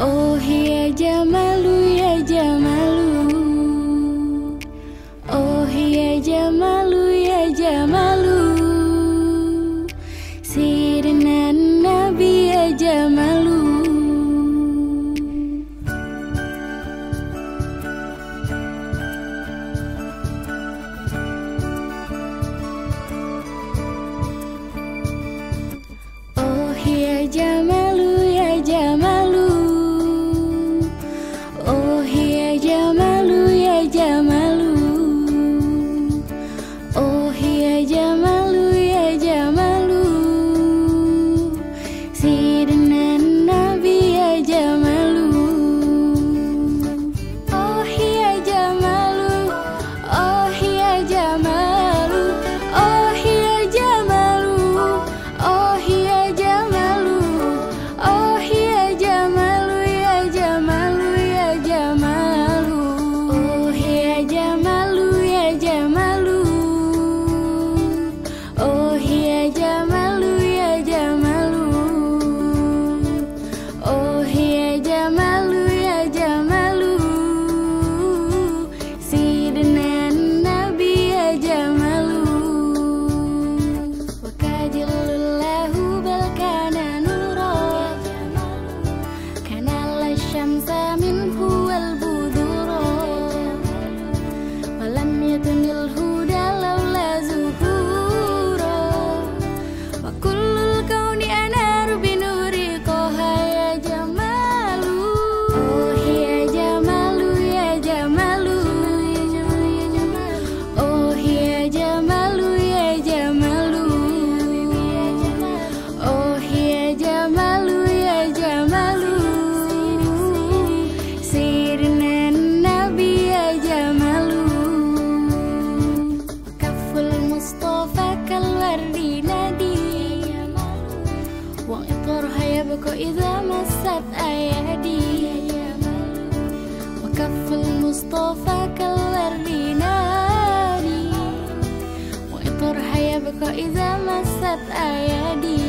Oh ya jamalu ya jamalu Oh ya jamalu ya jamalu Sirna nabi ya jamalu Oh ya jamalu ella. وإذا مست أيادي وكف المصطفى كالورد ناري حياة يبكى إذا مست أيادي